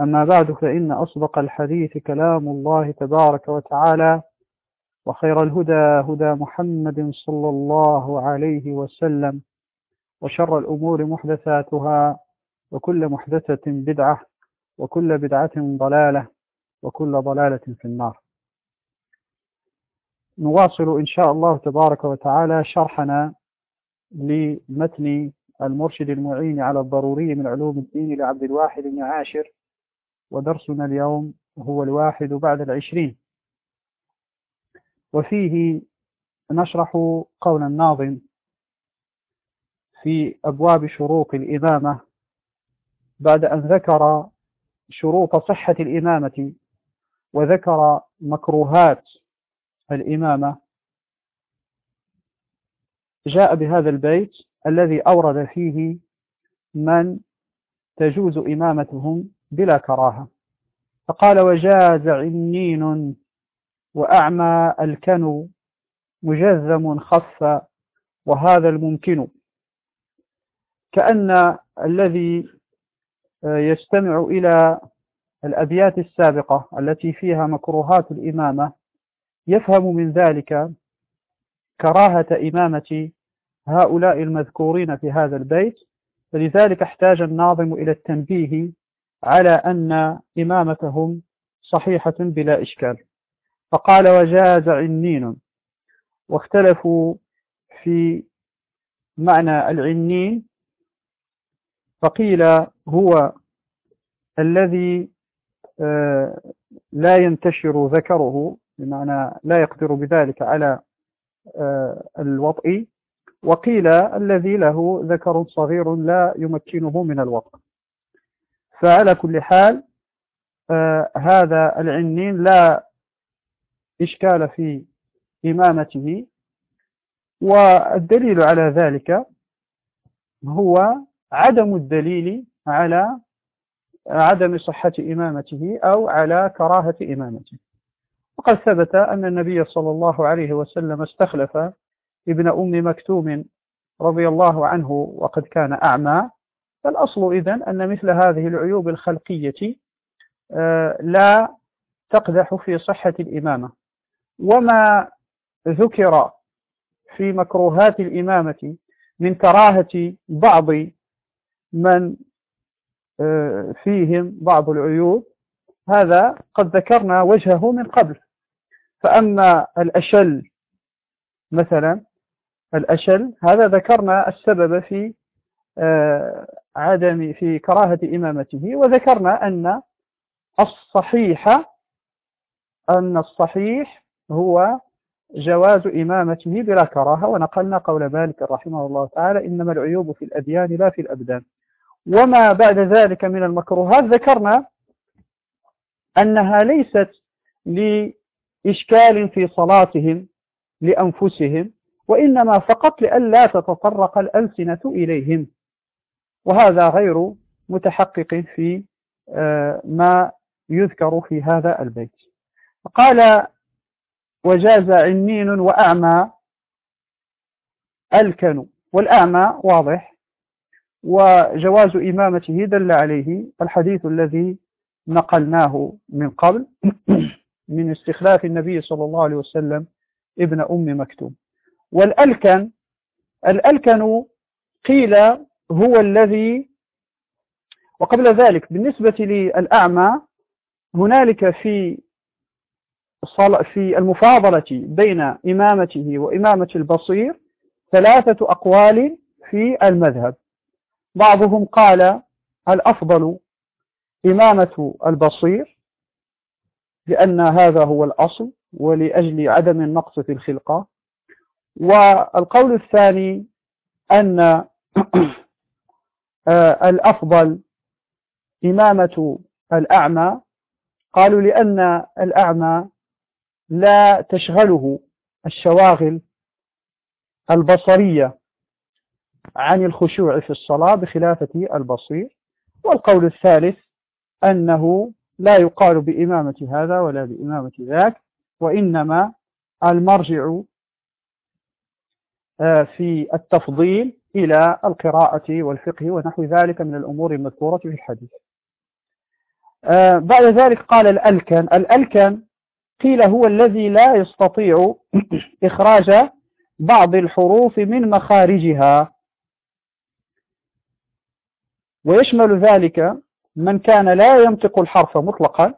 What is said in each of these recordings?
أما بعد فإن أصدق الحديث كلام الله تبارك وتعالى وخير الهدى هدى محمد صلى الله عليه وسلم وشر الأمور محدثاتها وكل محدثة بدعة وكل بدعة ضلالة وكل ضلالة في النار. نواصل إن شاء الله تبارك وتعالى شرحنا لمتن المرشد المعين على الضروري من علوم الدين لعبد الواحد بن عاشر ودرسنا اليوم هو الواحد بعد العشرين. وفيه نشرح قول الناظم في أبواب شروط الإمامة بعد أن ذكر شروط صحة الإمامة وذكر مكروهات الإمامة. جاء بهذا البيت الذي أورد فيه من تجوز إمامتهم بلا كراهة. فقال وجاز عنين وأعمى الكن مجذم خف وهذا الممكن. كأن الذي يستمع إلى الأبيات السابقة التي فيها مكروهات الإمامة يفهم من ذلك كراهة إمامة هؤلاء المذكورين في هذا البيت. فلذلك احتاج الناظم إلى التنبيه على أن إمامتهم صحيحة بلا إشكال. فقال وجاز عنين. واختلفوا في معنى العنين. فقيل هو الذي لا ينتشر ذكره بمعنى لا يقدر بذلك على الوطء وقيل الذي له ذكر صغير لا يمكنه من الوطء فعلى كل حال هذا العنين لا إشكال في إمامته والدليل على ذلك هو عدم الدليل على عدم صحة إمامته أو على كراهة إمامته. وقد ثبت أن النبي صلى الله عليه وسلم استخلف ابن أم مكتوم رضي الله عنه وقد كان أعمى فالأصل إذن أن مثل هذه العيوب الخلقية لا تقدح في صحة الإمامة. وما ذكر في مكروهات الإمامة من كراهة بعض من فيهم بعض العيوب هذا قد ذكرنا وجهه من قبل. فأما الأشل مثلا الأشل هذا ذكرنا السبب في عدم في كراهة إمامته وذكرنا أن الصحيح أن الصحيح هو جواز إمامته بلا كراهة ونقلنا قول مالك رحمه الله تعالى إنما العيوب في الأديان لا في الأبدان. وما بعد ذلك من المكروهات ذكرنا أنها ليست لإشكال في صلاتهم لأنفسهم وإنما فقط لئلا تتطرق الألسنة إليهم. وهذا غير متحقق في ما يذكر في هذا البيت. قال وجاز عنين وأعمى الكن والأعمى واضح. وجواز إمامته دل عليه الحديث الذي نقلناه من قبل من استخلاف النبي صلى الله عليه وسلم ابن أم مكتوم. والألكن الألكن قيل هو الذي وقبل ذلك بالنسبة للأعمى هنالك في في المفاضلة بين إمامته وإمامة البصير ثلاثة أقوال في المذهب. بعضهم قال الأفضل إمامة البصير لأن هذا هو الأصل ولأجل عدم النقص في الخلقة. والقول الثاني أن الأفضل إمامة الأعمى. قالوا لأن الأعمى لا تشغله الشواغل البصرية عن الخشوع في الصلاة بخلافة البصير. والقول الثالث أنه لا يقال بإمامة هذا ولا بإمامة ذاك وإنما المرجع آه، في التفضيل إلى القراءة والفقه ونحو ذلك من الأمور المذكورة في الحديث. آه، بعد ذلك قال الألكن. الألكن قيل هو الذي لا يستطيع إخراج بعض الحروف من مخارجها. ويشمل ذلك من كان لا ينطق الحرف مطلقا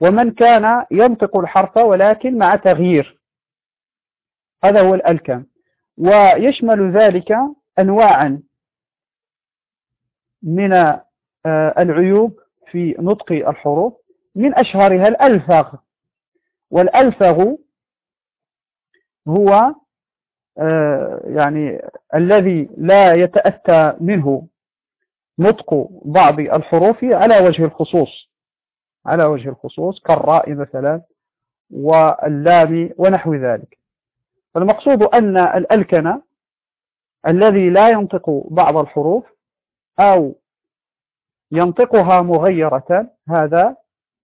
ومن كان ينطق الحرف ولكن مع تغيير. هذا هو الألكم ويشمل ذلك أنواعا من آه، العيوب في نطق الحروف. من أشهرها الألفغ والألفغ هو آه، يعني الذي لا يتأتى منه نطق بعض الحروف على وجه الخصوص. على وجه الخصوص كالراء مثلا واللام ونحو ذلك. فالمقصود أن الألكنة الذي لا ينطق بعض الحروف أو ينطقها مغيرة هذا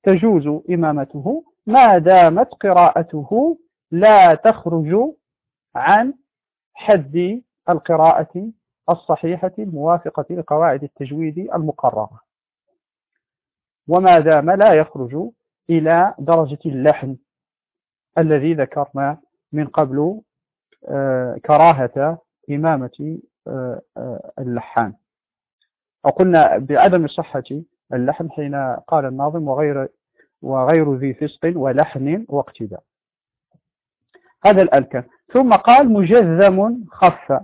تجوز إمامته. ما دامت قراءته لا تخرج عن حد القراءة الصحيحة الموافقة لقواعد التجويد المقررة. وما دام لا يخرج إلى درجة اللحن الذي ذكرنا من قبل آه، كراهة إمامة آه، آه، اللحان وقلنا بعدم صحة اللحن حين قال الناظم وغير وغير ذي فسق ولحن واقتداء. هذا الألكن ثم قال مجذم خف.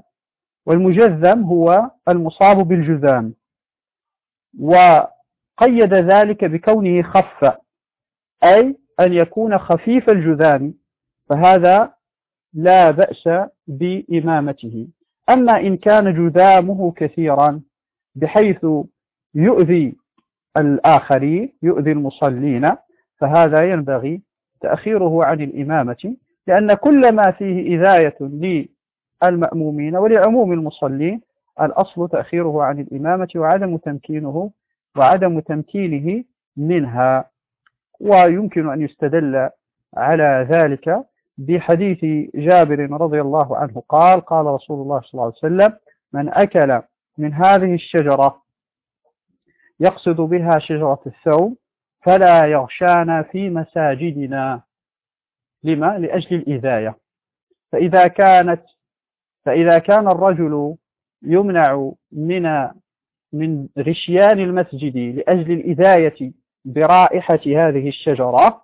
والمجذم هو المصاب بالجذام. وقيد ذلك بكونه خف. أي أن يكون خفيف الجذام. فهذا لا بأس بإمامته. أما إن كان جذامه كثيرا بحيث يؤذي الآخرين يؤذي المصلين فهذا ينبغي تأخيره عن الإمامة لأن كل ما فيه إذاية المأمومين ولعموم المصلين الأصل تأخيره عن الإمامة وعدم تمكينه وعدم تمكينه منها. ويمكن أن يستدل على ذلك بحديث جابر رضي الله عنه قال قال رسول الله صلى الله عليه وسلم من أكل من هذه الشجرة يقصد بها شجرة الثوم فلا يغشانا في مساجدنا لما؟ لأجل الإذاية فإذا كانت فإذا كان الرجل يمنع من من غشيان المسجد لأجل الإذاية برائحة هذه الشجرة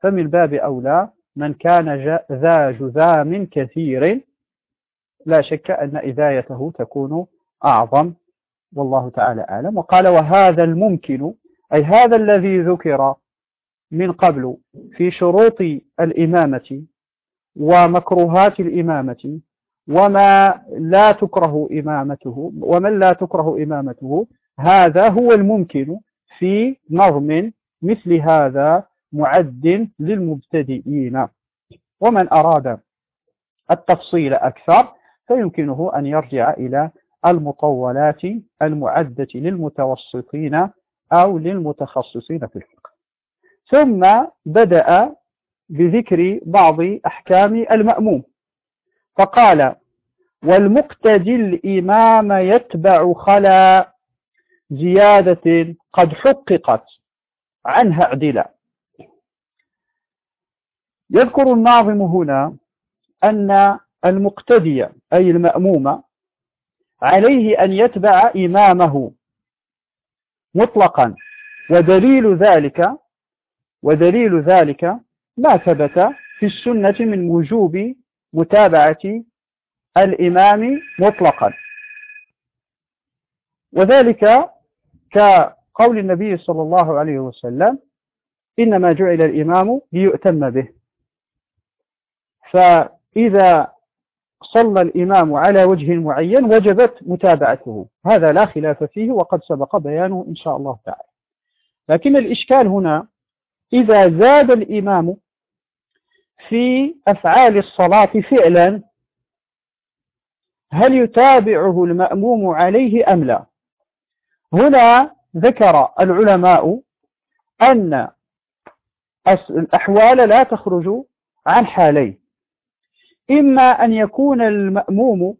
فمن باب أولى من كان ذا جذام كثير لا شك أن إذايته تكون أعظم. والله تعالى أعلم. وقال وهذا الممكن أي هذا الذي ذكر من قبل في شروط الإمامة ومكروهات الإمامة وما لا تكره إمامته ومن لا تكره إمامته هذا هو الممكن في نظم مثل هذا معد للمبتدئين. ومن أراد التفصيل أكثر فيمكنه أن يرجع إلى المطولات المعدة للمتوسطين أو للمتخصصين في الفقه. ثم بدأ بذكر بعض أحكام المأموم. فقال والمقتدي الإمام يتبع خلا زيادة قد حققت عنها اعدلا يذكر الناظم هنا أن المقتدي أي المأموم عليه أن يتبع إمامه مطلقا. ودليل ذلك ودليل ذلك ما ثبت في السنة من وجوب متابعة الإمام مطلقا. وذلك كقول النبي صلى الله عليه وسلم إنما جعل الإمام ليؤتم به. فإذا صلى الإمام على وجه معين وجبت متابعته. هذا لا خلاف فيه وقد سبق بيانه إن شاء الله تعالى. لكن الإشكال هنا إذا زاد الإمام في أفعال الصلاة فعلا هل يتابعه المأموم عليه أم لا؟ هنا ذكر العلماء أن الأحوال لا تخرج عن حالين. إما أن يكون المأموم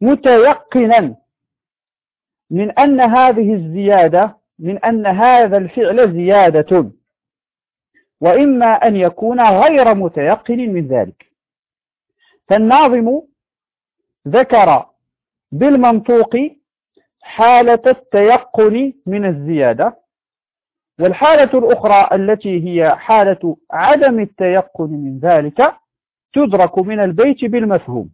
متيقنا من أن هذه الزيادة من أن هذا الفعل زيادة وإما أن يكون غير متيقن من ذلك. فالناظم ذكر بالمنطوق حالة التيقن من الزيادة والحالة الأخرى التي هي حالة عدم التيقن من ذلك تدرك من البيت بالمفهوم.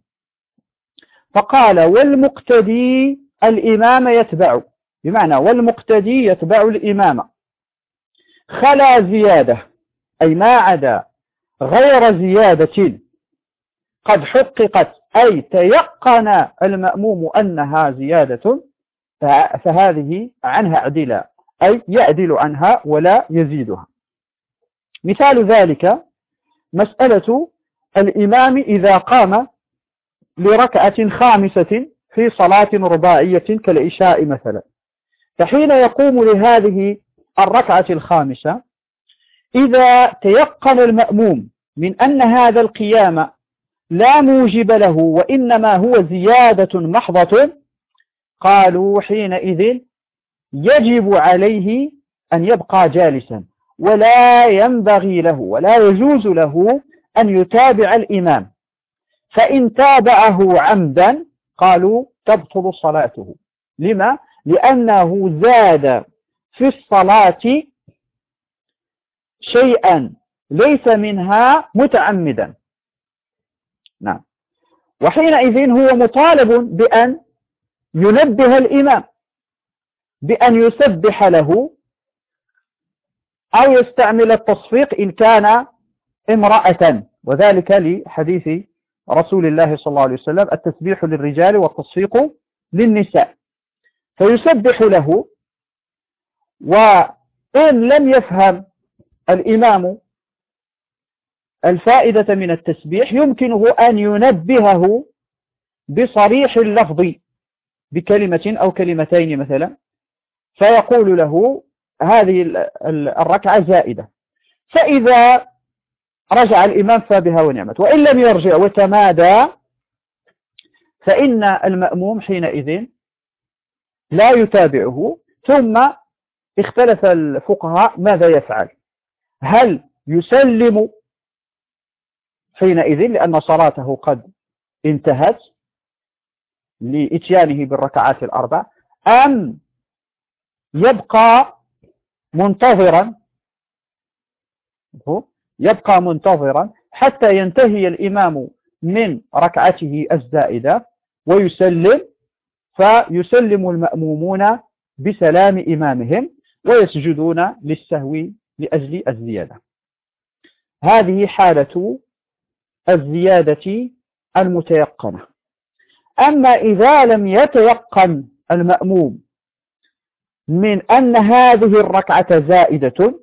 فقال والمقتدي الإمام يتبع. بمعنى والمقتدي يتبع الإمام. خلا زيادة أي ما عدا غير زيادة. قد حققت أي تيقن المأموم أنها زيادة فهذه عنها عدلا أي يعدل عنها ولا يزيدها. مثال ذلك مسألة الإمام إذا قام لركعة خامسة في صلاة رباعية كالعشاء مثلا. فحين يقوم لهذه الركعة الخامسة إذا تيقن المأموم من أن هذا القيام لا موجب له وإنما هو زيادة محضة قالوا حينئذ يجب عليه أن يبقى جالسا ولا ينبغي له ولا يجوز له أن يتابع الإمام. فإن تابعه عمدا قالوا تبطل صلاته. لما؟ لأنه زاد في الصلاة شيئا ليس منها متعمدا. نعم. وحينئذ هو مطالب بأن ينبه الإمام بأن يسبح له أو يستعمل التصفيق إن كان امرأة وذلك لحديث رسول الله صلى الله عليه وسلم التسبيح للرجال والتصفيق للنساء. فيسبح له وإن لم يفهم الإمام الفائدة من التسبيح يمكنه أن ينبهه بصريح اللفظ بكلمة أو كلمتين مثلا. فيقول له هذه الركعة زائدة. فإذا رجع الإمام فبها ونعمت. وإن لم يرجع وتمادى فإن المأموم حينئذ لا يتابعه. ثم اختلف الفقهاء ماذا يفعل؟ هل يسلم حينئذ لأن صلاته قد انتهت لإتيانه بالركعات الأربع أم يبقى منتظرا؟ يبقى منتظرا حتى ينتهي الإمام من ركعته الزائدة ويسلم فيسلم المأمومون بسلام إمامهم ويسجدون للسهو لأجل الزيادة. هذه حالة الزيادة المتيقنة. أما إذا لم يتيقن المأموم من أن هذه الركعة زائدة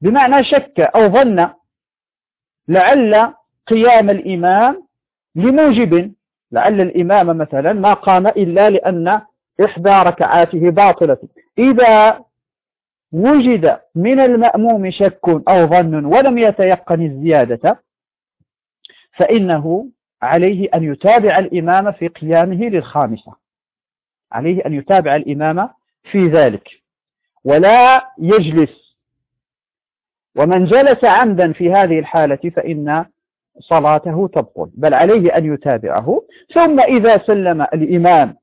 بمعنى شك أو ظن لعل قيام الإمام لموجب لعل الإمام مثلا ما قام إلا لأن إحدى ركعاته باطلة. إذا وجد من المأموم شك أو ظن ولم يتيقن الزيادة فإنه عليه أن يتابع الإمام في قيامه للخامسة. عليه أن يتابع الإمام في ذلك. ولا يجلس ومن جلس عمدا في هذه الحالة فإن صلاته تبطل بل عليه أن يتابعه. ثم إذا سلم الإمام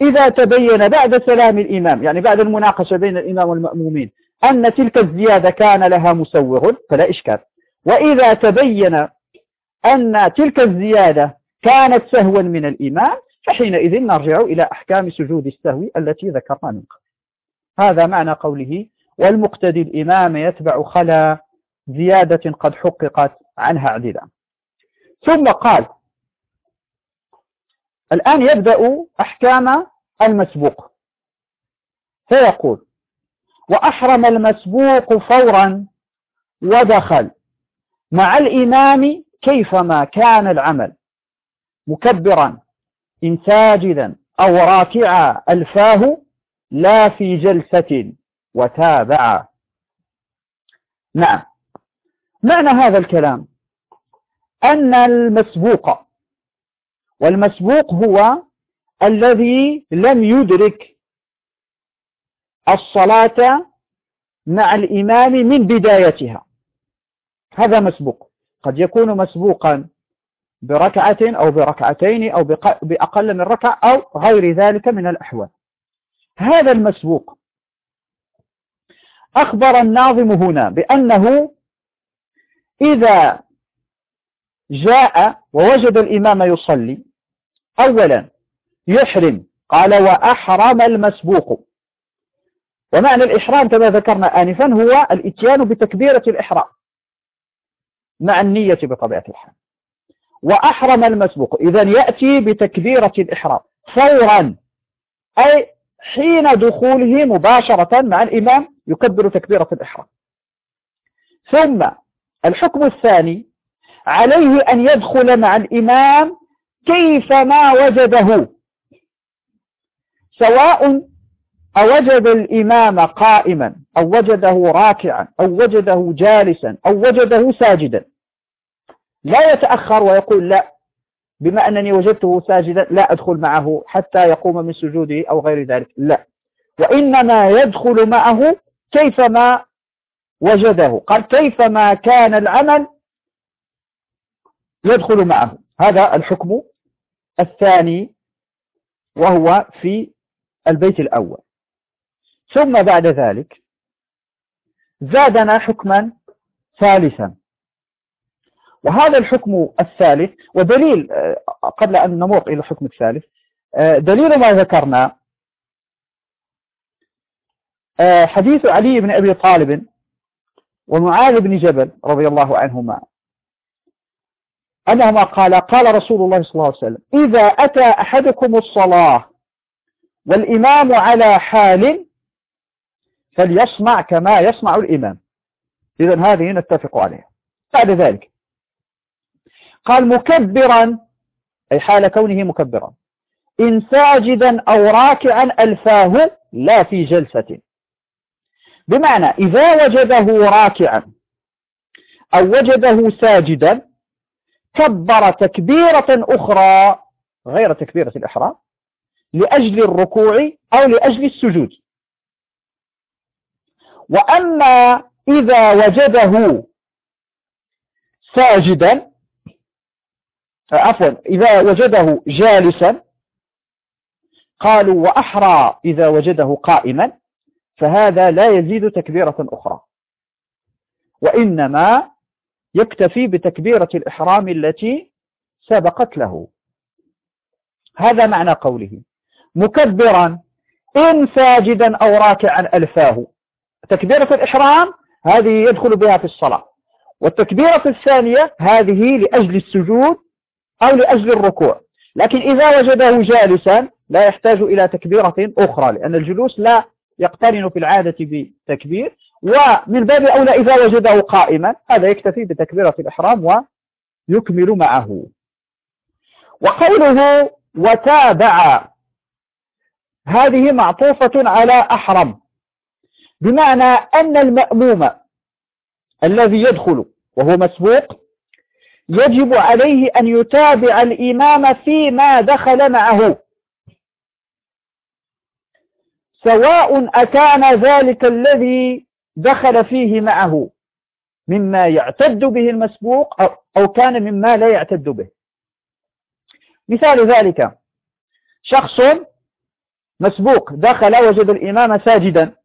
إذا تبين بعد سلام الإمام يعني بعد المناقشة بين الإمام والمأمومين أن تلك الزيادة كان لها مسوغ فلا إشكال. وإذا تبين أن تلك الزيادة كانت سهوا من الإمام فحينئذ نرجع إلى أحكام سجود السهو التي ذكرنا من قبل. هذا معنى قوله والمقتدي الإمام يتبع خلا زيادة قد حققت عنها عدلا ثم قال الآن يبدأ أحكام المسبوق. فيقول وأحرم المسبوق فورا ودخل مع الإمام كيفما كان العمل مكبرا إن ساجدا أو راكعا ألفاه لا في جلسة وتابع. نعم. معنى هذا الكلام؟ أن المسبوق والمسبوق هو الذي لم يدرك الصلاة مع الإمام من بدايتها. هذا مسبوق. قد يكون مسبوقا بركعة أو بركعتين أو بأقل من ركعة أو غير ذلك من الأحوال. هذا المسبوق أخبر الناظم هنا بأنه إذا جاء ووجد الإمام يصلي أولا يحرم قال وأحرم المسبوق. ومعنى الإحرام كما ذكرنا آنفا هو الإتيان بتكبيرة الإحرام مع النية بطبيعة الحال. وأحرم المسبوق إذا يأتي بتكبيرة الإحرام فورا أي حين دخوله مباشرة مع الإمام يكبر تكبيرة الإحرام. ثم الحكم الثاني عليه أن يدخل مع الإمام كيفما وجده. سواء أوجد الإمام قائما أو وجده راكعا أو وجده جالسا أو وجده ساجدا. لا يتأخر ويقول لا بما أنني وجدته ساجدا لا أدخل معه حتى يقوم من سجوده أو غير ذلك. لا. وإنما يدخل معه كيفما وجده. قال كيفما كان العمل يدخل معه. هذا الحكم الثاني وهو في البيت الأول. ثم بعد ذلك زادنا حكما ثالثا. وهذا الحكم الثالث ودليل آه، قبل أن نمر إلى الحكم الثالث آه، دليل ما ذكرنا آه، حديث علي بن أبي طالب ومعاذ بن جبل رضي الله عنهما. أنهما قال قال رسول الله صلى الله عليه وسلم إذا أتى أحدكم الصلاة والإمام على حال فليصنع كما يصنع الإمام. إذا هذه نتفق عليها. بعد ذلك قال مكبرا أي حال كونه مكبرا. إن ساجدا أو راكعا ألفاه لا في جلسة. بمعنى إذا وجده راكعا أو وجده ساجدا كبر تكبيرة أخرى غير تكبيرة الإحرام لأجل الركوع أو لأجل السجود. وأما إذا وجده ساجدا عفوا إذا وجده جالسا قالوا وأحرى إذا وجده قائما فهذا لا يزيد تكبيرة أخرى. وإنما يكتفي بتكبيرة الإحرام التي سبقت له. هذا معنى قوله. مكبرا إن ساجدا أو راكعا ألفاه. تكبيرة الإحرام هذه يدخل بها في الصلاة. والتكبيرة الثانية هذه لأجل السجود أو لأجل الركوع. لكن إذا وجده جالسا لا يحتاج إلى تكبيرة أخرى لأن الجلوس لا يقترن في العادة بتكبير. ومن باب أولى إذا وجده قائما هذا يكتفي بتكبيرة الإحرام ويكمل معه. وقوله وتابع هذه معطوفة على أحرم. بمعنى أن المأموم الذي يدخل وهو مسبوق يجب عليه أن يتابع الإمام فيما دخل معه. سواء أكان ذلك الذي دخل فيه معه مما يعتد به المسبوق أو كان مما لا يعتد به. مثال ذلك شخص مسبوق دخل وجد الإمام ساجدا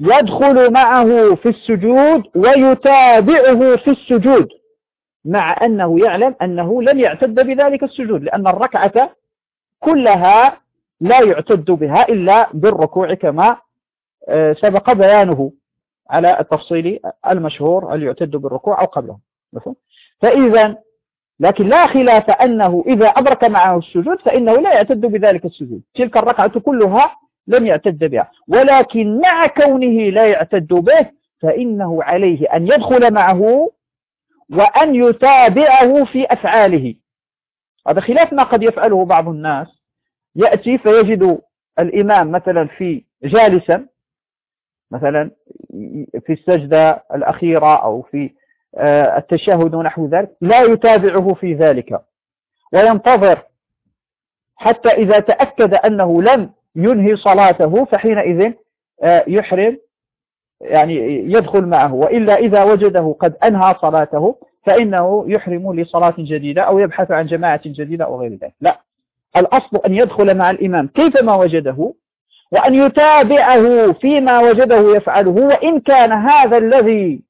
يدخل معه في السجود ويتابعه في السجود. مع أنه يعلم أنه لن يعتد بذلك السجود لأن الركعة كلها لا يعتد بها إلا بالركوع كما آه، سبق بيانه على التفصيل المشهور هل يعتد بالركوع أو قبله. فإذا لكن لا خلاف أنه إذا أدرك معه السجود فإنه لا يعتد بذلك السجود. تلك الركعة كلها لم يعتد بها. ولكن مع كونه لا يعتد به فإنه عليه أن يدخل معه وأن يتابعه في أفعاله. هذا خلاف ما قد يفعله بعض الناس. يأتي فيجد الإمام مثلا في جالسا مثلا في السجدة الأخيرة أو في آه، التشهد ونحو ذلك لا يتابعه في ذلك. وينتظر حتى إذا تأكد أنه لم ينهي صلاته فحينئذ آه، يحرم يعني يدخل معه وإلا إذا وجده قد أنهى صلاته فإنه يحرم لصلاة جديدة أو يبحث عن جماعة جديدة أو غير ذلك. لا الأصل أن يدخل مع الإمام كيفما وجده وأن يتابعه فيما وجده يفعله وإن كان هذا الذي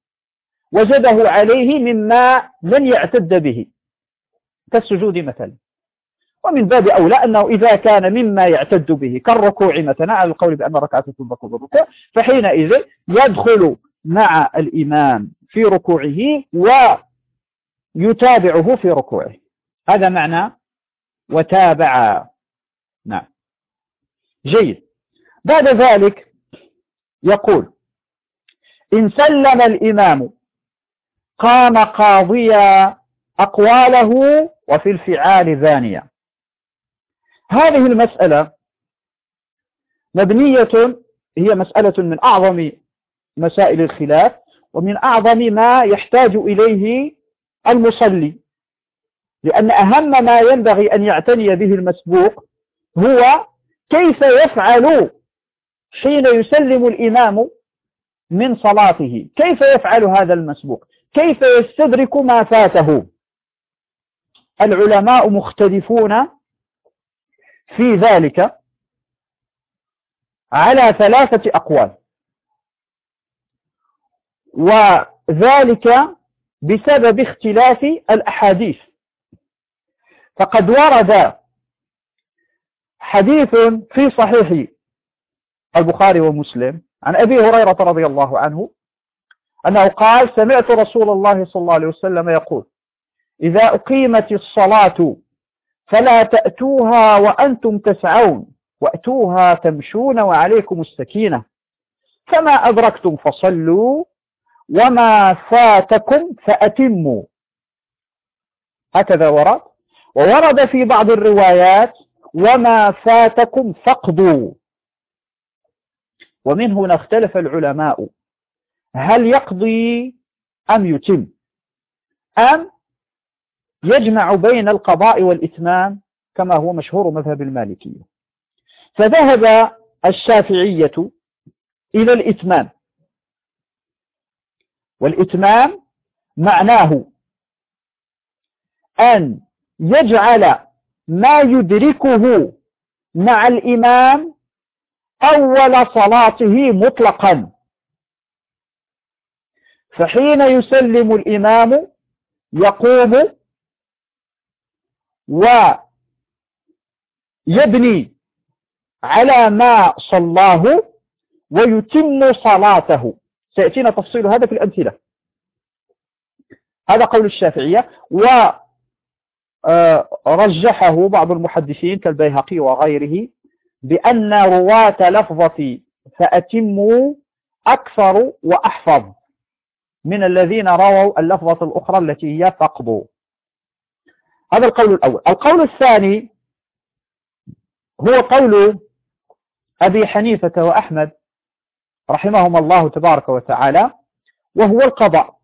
وجده عليه مما لن يعتد به. كالسجود مثلا. ومن باب أولى أنه إذا كان مما يعتد به كالركوع مثلا على القول بأن ركعة تنبق بالركوع فحينئذ يدخل مع الإمام في ركوعه ويتابعه في ركوعه. هذا معنى وتابع. نعم. جيد. بعد ذلك يقول إن سلم الإمام قام قاضيا أقواله وفي الفعال ذانية هذه المسألة مبنية هي مسألة من أعظم مسائل الخلاف ومن أعظم ما يحتاج إليه المصلي. لأن أهم ما ينبغي أن يعتني به المسبوق هو كيف يفعل حين يسلم الإمام من صلاته. كيف يفعل هذا المسبوق؟ كيف يستدرك ما فاته؟ العلماء مختلفون في ذلك على ثلاثة أقوال. وذلك بسبب اختلاف الأحاديث. فقد ورد حديث في صحيح البخاري ومسلم عن أبي هريرة رضي الله عنه أنه قال سمعت رسول الله صلى الله عليه وسلم يقول إذا أقيمت الصلاة فلا تأتوها وأنتم تسعون وأتوها تمشون وعليكم السكينة. فما أدركتم فصلوا وما فاتكم فأتموا. هكذا ورد. وورد في بعض الروايات وما فاتكم فقدوا ومن هنا اختلف العلماء. هل يقضي أم يتم؟ أم يجمع بين القضاء والإتمام كما هو مشهور مذهب المالكية. فذهب الشافعية إلى الإتمام. والإتمام معناه أن يجعل ما يدركه مع الإمام أول صلاته مطلقا. فحين يسلم الإمام يقوم ويبني على ما صلاه ويتم صلاته. سيأتينا تفصيل هذا في الأمثلة. هذا قول الشافعية ورجحه بعض المحدثين كالبيهقي وغيره بأن رواة لفظة فأتموا أكثر وأحفظ من الذين رووا اللفظة الأخرى التي هي فقضوا هذا القول الأول. القول الثاني هو قول أبي حنيفة وأحمد رحمهم الله تبارك وتعالى وهو القضاء.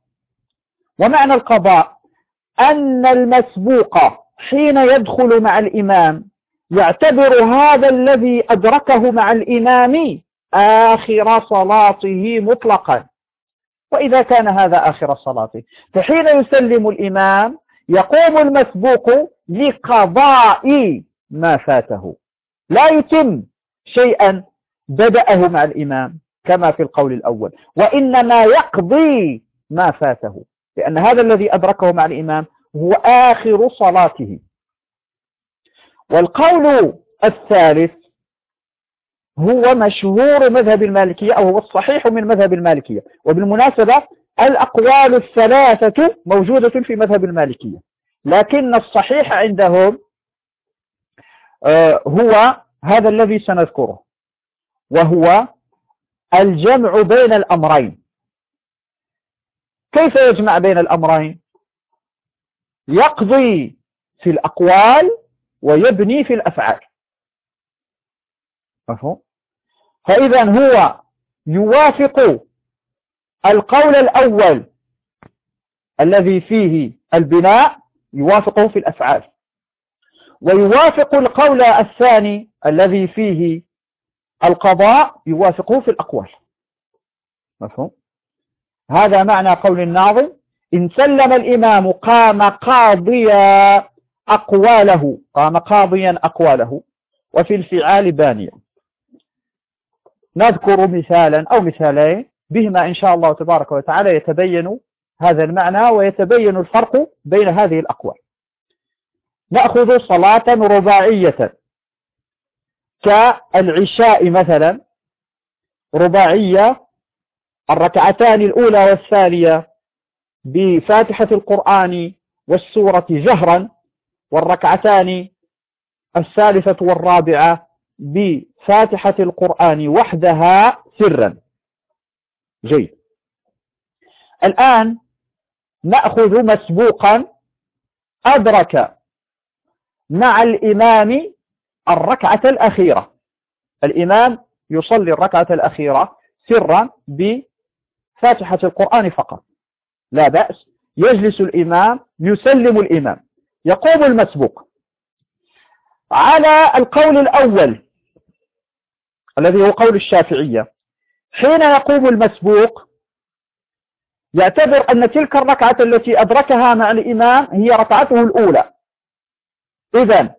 ومعنى القضاء أن المسبوق حين يدخل مع الإمام يعتبر هذا الذي أدركه مع الإمام آخر صلاته مطلقا. وإذا كان هذا آخر صلاته فحين يسلم الإمام يقوم المسبوق لقضاء ما فاته. لا يتم شيئا بدأه مع الإمام كما في القول الأول. وإنما يقضي ما فاته لأن هذا الذي أدركه مع الإمام هو آخر صلاته. والقول الثالث هو مشهور مذهب المالكية أو هو الصحيح من مذهب المالكية. وبالمناسبة الأقوال الثلاثة موجودة في مذهب المالكية لكن الصحيح عندهم آه، هو هذا الذي سنذكره وهو الجمع بين الأمرين. كيف يجمع بين الأمرين؟ يقضي في الأقوال ويبني في الأفعال. مفهوم؟ فإذا هو يوافق القول الأول الذي فيه البناء يوافقه في الأفعال ويوافق القول الثاني الذي فيه القضاء يوافقه في الأقوال. مفهوم؟ هذا معنى قول الناظم إن سلم الإمام قام قاضيا أقواله قام قاضيا أقواله وفي الفعال بانيا. نذكر مثالا أو مثالين بهما إن شاء الله تبارك وتعالى يتبين هذا المعنى ويتبين الفرق بين هذه الأقوال. نأخذ صلاة رباعية كالعشاء مثلا رباعية الركعتان الأولى والثانية بفاتحة القرآن والسورة جهرا والركعتان الثالثة والرابعة بفاتحة القرآن وحدها سرا. جيد. الآن نأخذ مسبوقا أدرك مع الإمام الركعة الأخيرة. الإمام يصلي الركعة الأخيرة سرا بفاتحة القرآن فقط. لا بأس يجلس الإمام يسلم الإمام. يقوم المسبوق. على القول الأول الذي هو قول الشافعية حين يقوم المسبوق يعتبر أن تلك الركعة التي أدركها مع الإمام هي ركعته الأولى. إذا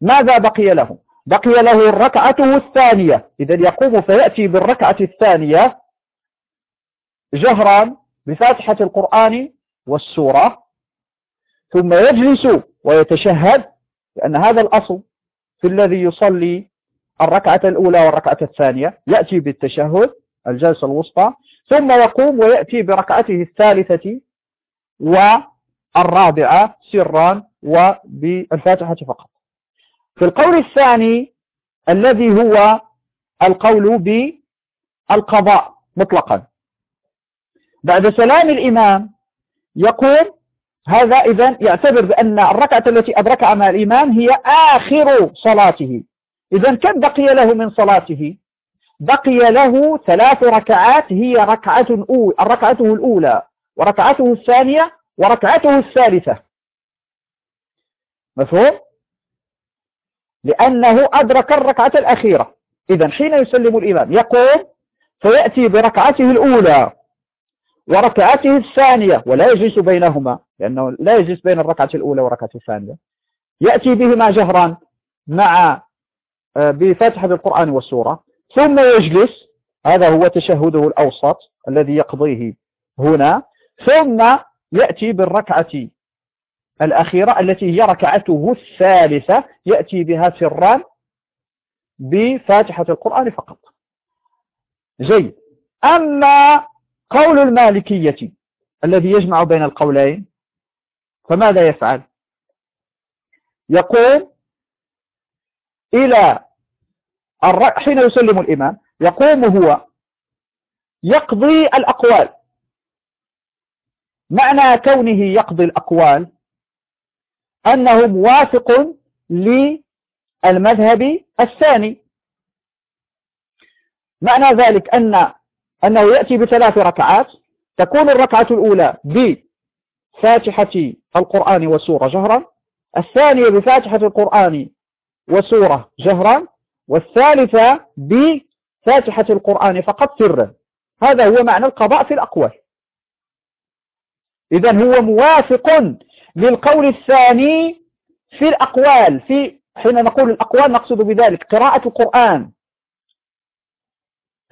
ماذا بقي له؟ بقي له ركعته الثانية. إذا يقوم فيأتي بالركعة الثانية جهرا بفاتحة القرآن والسورة ثم يجلس ويتشهد لأن هذا الأصل في الذي يصلي الركعة الأولى والركعة الثانية. يأتي بالتشهد الجلسة الوسطى ثم يقوم ويأتي بركعته الثالثة والرابعة سرا وبالفاتحة فقط. في القول الثاني الذي هو القول بالقضاء مطلقا. بعد سلام الإمام يقول هذا إذا يعتبر بأن الركعة التي أدركها مع الإمام هي آخر صلاته. إذا كم بقي له من صلاته؟ بقي له ثلاث ركعات هي ركعة ركعته الأولى وركعته الثانية وركعته الثالثة. مفهوم؟ لأنه أدرك الركعة الأخيرة. إذا حين يسلم الإمام يقوم فيأتي بركعته الأولى وركعته الثانية ولا يجلس بينهما لأنه لا يجلس بين الركعة الأولى والركعة الثانية. يأتي بهما جهرا مع آه، بفتحة القرآن والسورة. ثم يجلس هذا هو تشهده الأوسط الذي يقضيه هنا. ثم يأتي بالركعة الأخيرة التي هي ركعته الثالثة. يأتي بها سرا بفاتحة القرآن فقط. جيد أما قول المالكية الذي يجمع بين القولين فماذا يفعل؟ يقول إلى حين يسلم الإمام يقوم هو يقضي الأقوال. معنى كونه يقضي الأقوال أنه موافق للمذهب الثاني. معنى ذلك أن أنه يأتي بثلاث ركعات تكون الركعة الأولى بفاتحة القرآن وسورة جهرا الثانية بفاتحة القرآن وسورة جهرا والثالثة بفاتحة القرآن فقط سرا. هذا هو معنى القضاء في الأقوال. إذا هو موافق للقول الثاني في الأقوال في حين نقول الأقوال نقصد بذلك قراءة القرآن.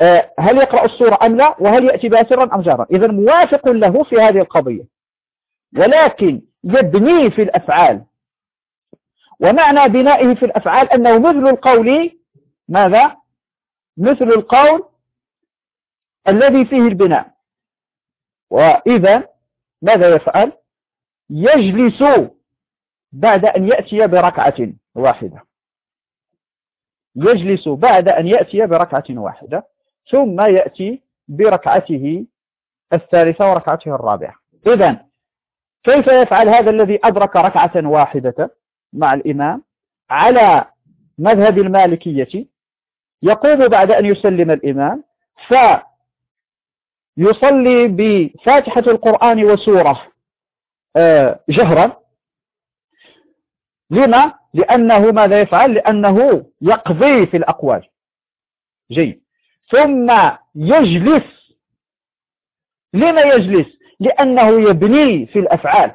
آه، هل يقرأ السورة أم لا؟ وهل يأتي بها سرا أم جهرا إذا موافق له في هذه القضية. ولكن يبني في الأفعال. ومعنى بنائه في الأفعال أنه مثل القول ماذا؟ مثل القول الذي فيه البناء. وإذا ماذا يفعل؟ يجلس بعد أن يأتي بركعة واحدة. يجلس بعد أن يأتي بركعة واحدة ثم يأتي بركعته الثالثة وركعته الرابعة. إذا كيف يفعل هذا الذي أدرك ركعة واحدة مع الإمام؟ على مذهب المالكية يقوم بعد أن يسلم الإمام فيصلي بفاتحة القرآن وسورة آه، جهرا لما؟ لأنه ماذا يفعل؟ لأنه يقضي في الأقوال جيد ثم يجلس لما يجلس؟ لأنه يبني في الأفعال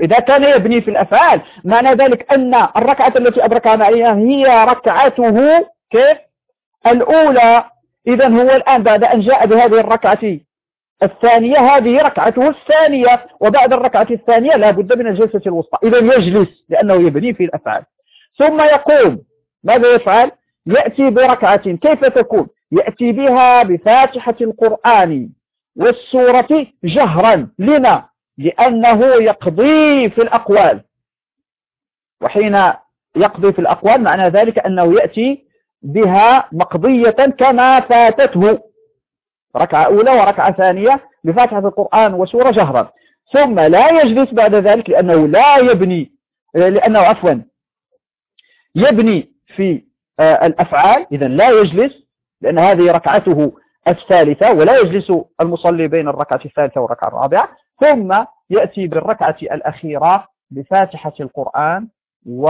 إذا كان يبني في الأفعال معنى ذلك أن الركعة التي أدركها معي هي ركعته كيف؟ الأولى إذا هو الآن بعد أن جاء بهذه الركعة الثانية هذه ركعته الثانية وبعد الركعة الثانية لا بد من الجلسة الوسطى. إذا يجلس لأنه يبني في الأفعال. ثم يقوم. ماذا يفعل؟ يأتي بركعة. كيف تكون؟ يأتي بها بفاتحة القرآن والسورة جهرا. لما؟ لأنه يقضي في الأقوال. وحين يقضي في الأقوال معنى ذلك أنه يأتي بها مقضية كما فاتته. ركعة أولى وركعة ثانية بفاتحة القرآن وسورة جهرا. ثم لا يجلس بعد ذلك لأنه لا يبني لأنه عفوا يبني في آه، الأفعال. إذا لا يجلس لأن هذه ركعته الثالثة ولا يجلس المصلي بين الركعة الثالثة والركعة الرابعة. ثم يأتي بالركعة الأخيرة بفاتحة القرآن و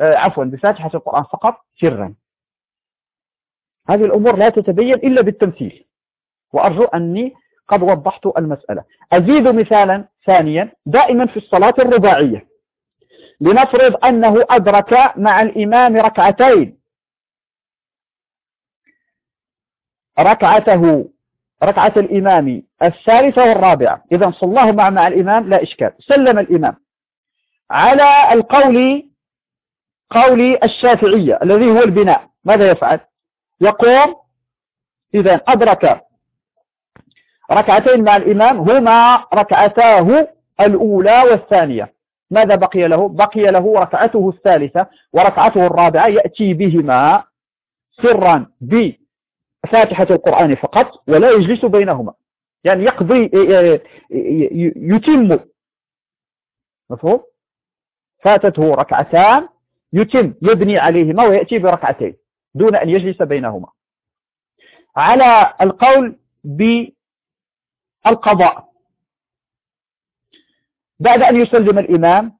آه، عفوا بفاتحة القرآن فقط سرا. هذه الأمور لا تتبين إلا بالتمثيل. وأرجو أني قد وضحت المسألة. أزيد مثالا ثانيا دائما في الصلاة الرباعية. لنفرض أنه أدرك مع الإمام ركعتين. ركعته ركعة الإمام الثالثة والرابعة. إذا صلاه مع مع الإمام لا إشكال. سلم الإمام. على القول قول الشافعية الذي هو البناء. ماذا يفعل؟ يقوم. إذا أدرك ركعتين مع الإمام هما ركعتاه الأولى والثانية. ماذا بقي له؟ بقي له ركعته الثالثة وركعته الرابعة يأتي بهما سرا بفاتحة القرآن فقط ولا يجلس بينهما. يعني يقضي يتم. مفهوم؟ فاتته ركعتان يتم يبني عليهما ويأتي بركعتين. دون أن يجلس بينهما. على القول بالقضاء. بعد أن يسلم الإمام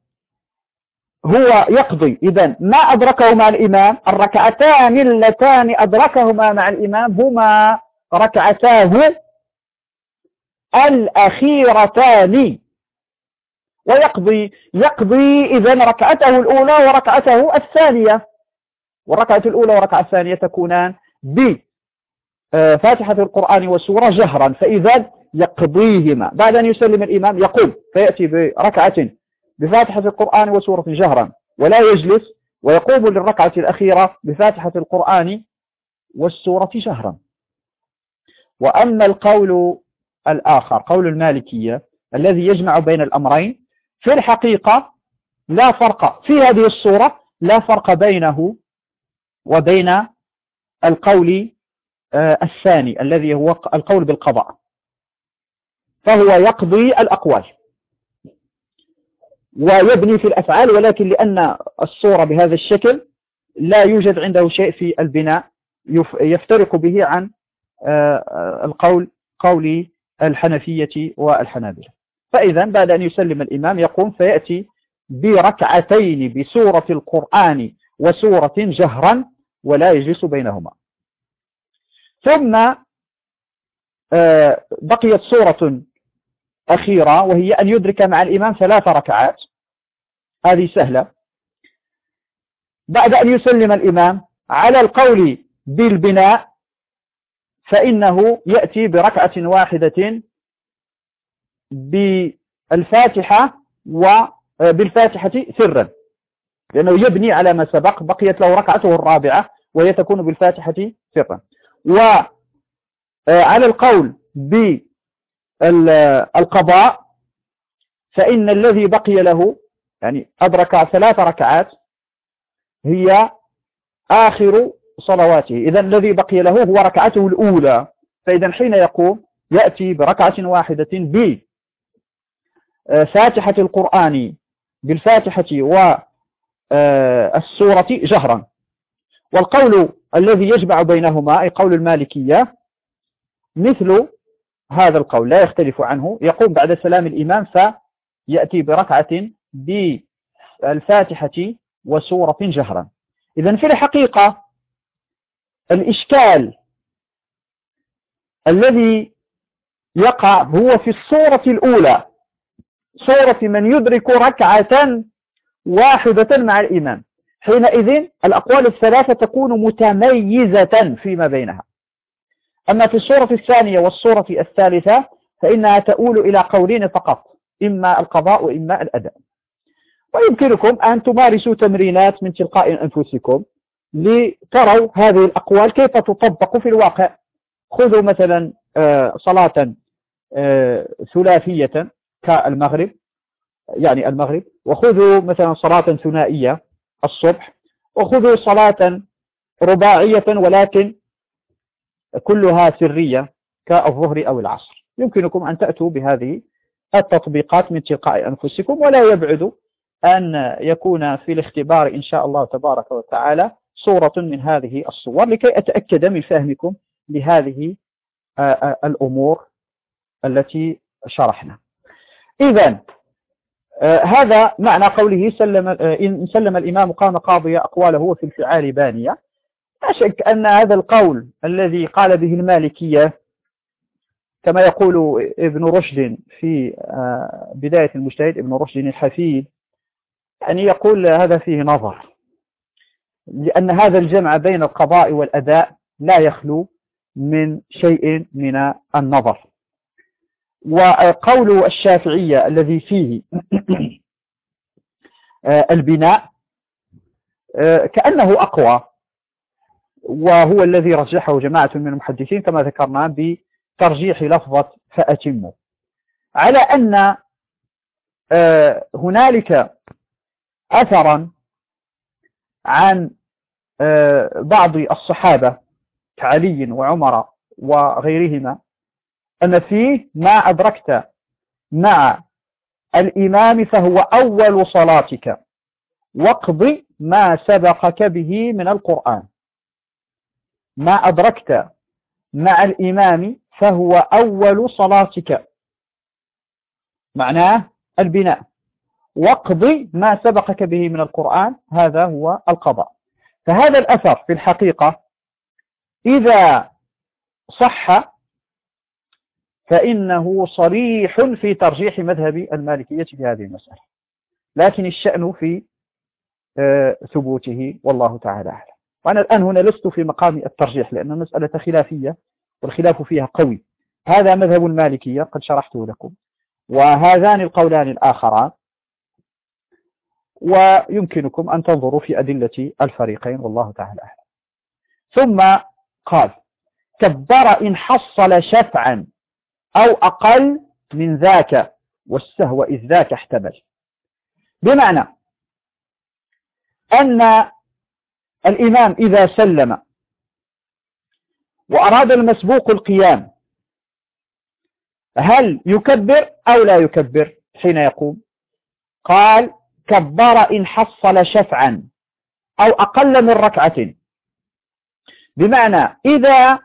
هو يقضي. إذا ما أدركه مع الإمام؟ الركعتان اللتان أدركهما مع الإمام هما ركعتاه الأخيرتان. ويقضي يقضي إذا ركعته الأولى وركعته الثانية. والركعة الأولى والركعة الثانية تكونان بفاتحة القرآن والسورة جهرا فإذا يقضيهما. بعد أن يسلم الإمام يقول فيأتي بركعة بفاتحة القرآن وسورة جهرا ولا يجلس ويقوم للركعة الأخيرة بفاتحة القرآن والسورة جهرا. وأما القول الآخر قول المالكية الذي يجمع بين الأمرين في الحقيقة لا فرق في هذه الصورة لا فرق بينه وبين القول آه، الثاني الذي هو القول بالقضاء فهو يقضي الأقوال. ويبني في الأفعال ولكن لأن الصورة بهذا الشكل لا يوجد عنده شيء في البناء يفترق به عن آه، القول قول الحنفية والحنابلة. فإذا بعد أن يسلم الإمام يقوم فيأتي بركعتين بسورة القرآن وسورة جهرا ولا يجلس بينهما. ثم آه، بقيت صورة أخيرة وهي أن يدرك مع الإمام ثلاث ركعات. هذه سهلة. بعد أن يسلم الإمام على القول بالبناء فإنه يأتي بركعة واحدة بالفاتحة وبالفاتحة سرا. لأنه يبني على ما سبق بقيت له ركعته الرابعة وهي تكون بالفاتحة سرا وعلى القول بالقضاء فإن الذي بقي له يعني أدرك ثلاث ركعات هي آخر صلواته. إذا الذي بقي له هو ركعته الأولى. فإذا حين يقوم يأتي بركعة واحدة بفاتحة القرآن بالفاتحة والسورة جهرا. والقول الذي يجمع بينهما أي قول المالكية مثل هذا القول لا يختلف عنه. يقوم بعد سلام الإمام فيأتي بركعة بالفاتحة وسورة جهرا. إذا في الحقيقة الإشكال الذي يقع هو في الصورة الأولى. صورة من يدرك ركعة واحدة مع الإمام حينئذ الأقوال الثلاثة تكون متميزة فيما بينها. أما في الصورة الثانية والصورة الثالثة فإنها تؤول إلى قولين فقط إما القضاء وإما الأداء. ويمكنكم أن تمارسوا تمرينات من تلقاء أنفسكم لتروا هذه الأقوال كيف تطبق في الواقع. خذوا مثلا آه، صلاة آه، ثلاثية كالمغرب. يعني المغرب وخذوا مثلا صلاة ثنائية الصبح وخذوا صلاة رباعية ولكن كلها سرية كالظهر أو العصر. يمكنكم أن تأتوا بهذه التطبيقات من تلقاء أنفسكم ولا يبعد أن يكون في الاختبار إن شاء الله تبارك وتعالى صورة من هذه الصور لكي أتأكد من فهمكم لهذه آه، آه، الأمور التي شرحنا. إذا هذا معنى قوله سلم إن سلم الإمام قام قاضي أقواله وفي الفعال بانية. لا شك أن هذا القول الذي قال به المالكية كما يقول ابن رشد في بداية المجتهد ابن رشد الحفيد يعني يقول هذا فيه نظر. لأن هذا الجمع بين القضاء والأداء لا يخلو من شيء من النظر. وقول الشافعية الذي فيه البناء كأنه أقوى وهو الذي رجحه جماعة من المحدثين كما ذكرنا بترجيح لفظة فأتموا على أن هنالك أثرا عن آه، بعض الصحابة كعلي وعمر وغيرهما أن فيه ما أدركت مع الإمام فهو أول صلاتك. واقض ما سبقك به من القرآن. ما أدركت مع الإمام فهو أول صلاتك. معناه البناء. واقض ما سبقك به من القرآن هذا هو القضاء. فهذا الأثر في الحقيقة إذا صح فإنه صريح في ترجيح مذهب المالكية في هذه المسألة. لكن الشأن في آه، ثبوته والله تعالى أعلم. وأنا الآن هنا لست في مقام الترجيح لأن المسألة خلافية والخلاف فيها قوي. هذا مذهب المالكية قد شرحته لكم. وهذان القولان الآخران. ويمكنكم أن تنظروا في أدلة الفريقين والله تعالى أعلم. ثم قال كبر إن حصل شفعا. أو أقل من ذاك والسهو إذ ذاك احتمل. بمعنى أن الإمام إذا سلم وأراد المسبوق القيام هل يكبر أو لا يكبر حين يقوم؟ قال كبر إن حصل شفعا أو أقل من ركعة. بمعنى إذا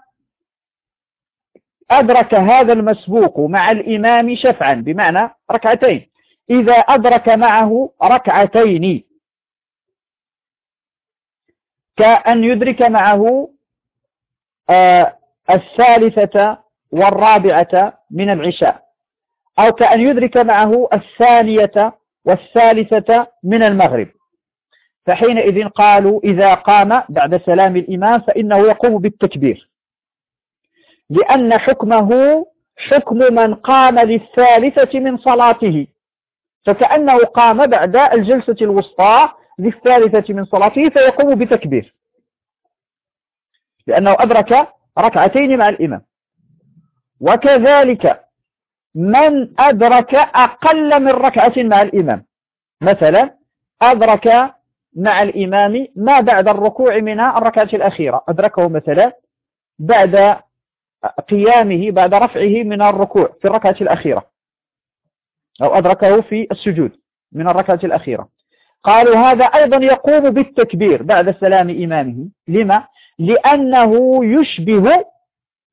أدرك هذا المسبوق مع الإمام شفعا بمعنى ركعتين. إذا أدرك معه ركعتين كأن يدرك معه آه الثالثة والرابعة من العشاء أو كأن يدرك معه الثانية والثالثة من المغرب. فحينئذ قالوا إذا قام بعد سلام الإمام فإنه يقوم بالتكبير. لأن حكمه حكم من قام للثالثة من صلاته. فكأنه قام بعد الجلسة الوسطى للثالثة من صلاته فيقوم بتكبير. لأنه أدرك ركعتين مع الإمام. وكذلك من أدرك أقل من ركعة مع الإمام. مثلا أدرك مع الإمام ما بعد الركوع من الركعة الأخيرة. أدركه مثلا بعد قيامه بعد رفعه من الركوع في الركعة الأخيرة. أو أدركه في السجود من الركعة الأخيرة. قالوا هذا أيضا يقوم بالتكبير بعد سلام إمامه. لما؟ لأنه يشبه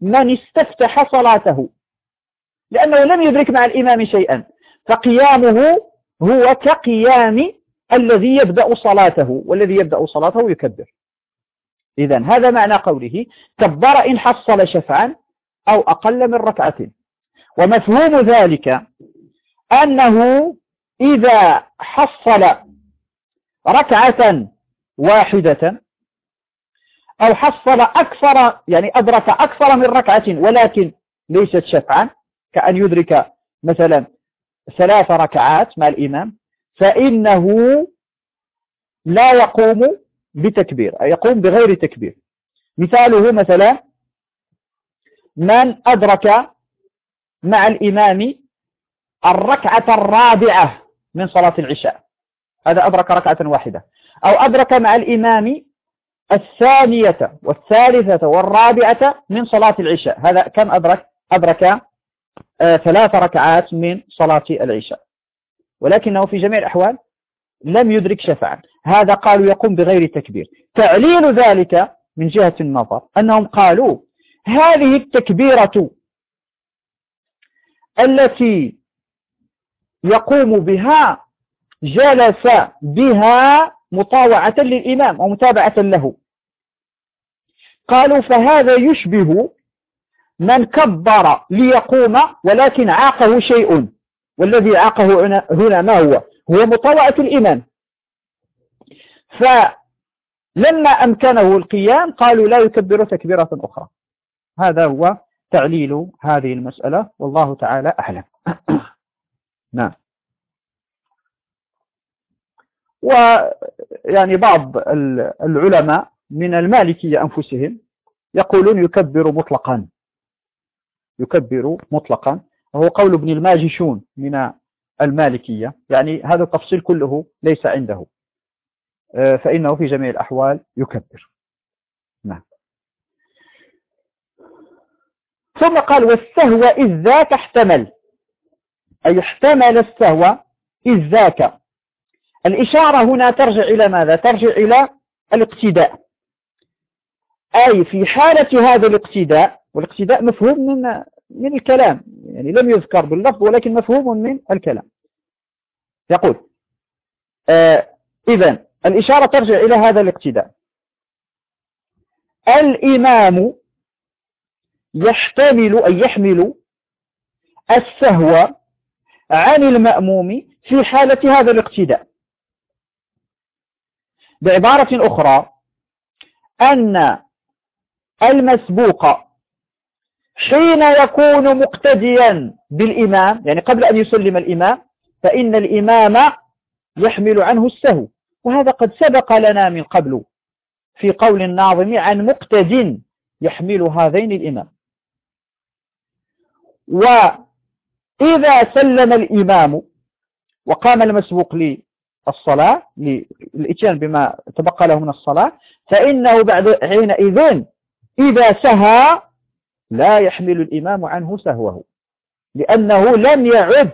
من استفتح صلاته. لأنه لم يدرك مع الإمام شيئا. فقيامه هو كقيام الذي يبدأ صلاته والذي يبدأ صلاته يكبر. إذا هذا معنى قوله كبر إن حصل شفعا أو أقل من ركعة. ومفهوم ذلك أنه إذا حصل ركعة واحدة أو حصل أكثر يعني أدرك أكثر من ركعة ولكن ليست شفعا كأن يدرك مثلا ثلاث ركعات مع الإمام فإنه لا يقوم بتكبير يقوم بغير تكبير. مثاله مثلا من أدرك مع الإمام الركعة الرابعة من صلاة العشاء. هذا أدرك ركعة واحدة. أو أدرك مع الإمام الثانية والثالثة والرابعة من صلاة العشاء. هذا كم أدرك؟ أدرك آه ثلاث ركعات من صلاة العشاء. ولكنه في جميع الأحوال لم يدرك شفعا هذا قالوا يقوم بغير تكبير. تعليل ذلك من جهة النظر أنهم قالوا هذه التكبيرة التي يقوم بها جلس بها مطاوعة للإمام ومتابعة له. قالوا فهذا يشبه من كبر ليقوم ولكن عاقه شيء. والذي عاقه هنا ما هو؟ هو مطاوعة الإمام فلما أمكنه القيام قالوا لا يكبر تكبيرة أخرى. هذا هو تعليل هذه المسألة. والله تعالى أعلم. نعم. ويعني بعض العلماء من المالكية أنفسهم يقولون يكبر مطلقا. يكبر مطلقا. وهو قول ابن الماجشون من المالكية. يعني هذا التفصيل كله ليس عنده. آه، فإنه في جميع الأحوال يكبر. نعم. ثم قال والسهو إذ ذاك احتمل. أي احتمل السهو إذ ذاك. الإشارة هنا ترجع إلى ماذا؟ ترجع إلى الاقتداء. أي في حالة هذا الاقتداء والاقتداء مفهوم من من الكلام يعني لم يذكر باللفظ ولكن مفهوم من الكلام. يقول آه إذا الإشارة ترجع إلى هذا الاقتداء. الإمام يحتمل أي يحمل السهو عن المأموم في حالة هذا الاقتداء. بعبارة أخرى أن المسبوق حين يكون مقتديا بالإمام يعني قبل أن يسلم الإمام فإن الإمام يحمل عنه السهو. وهذا قد سبق لنا من قبل في قول الناظم عن مقتد يحمل هذين الإمام. وإذا سلم الإمام وقام المسبوق للصلاة للإتيان بما تبقى له من الصلاة فإنه بعد حينئذ إذا سهى لا يحمل الإمام عنه سهوه لأنه لم يعد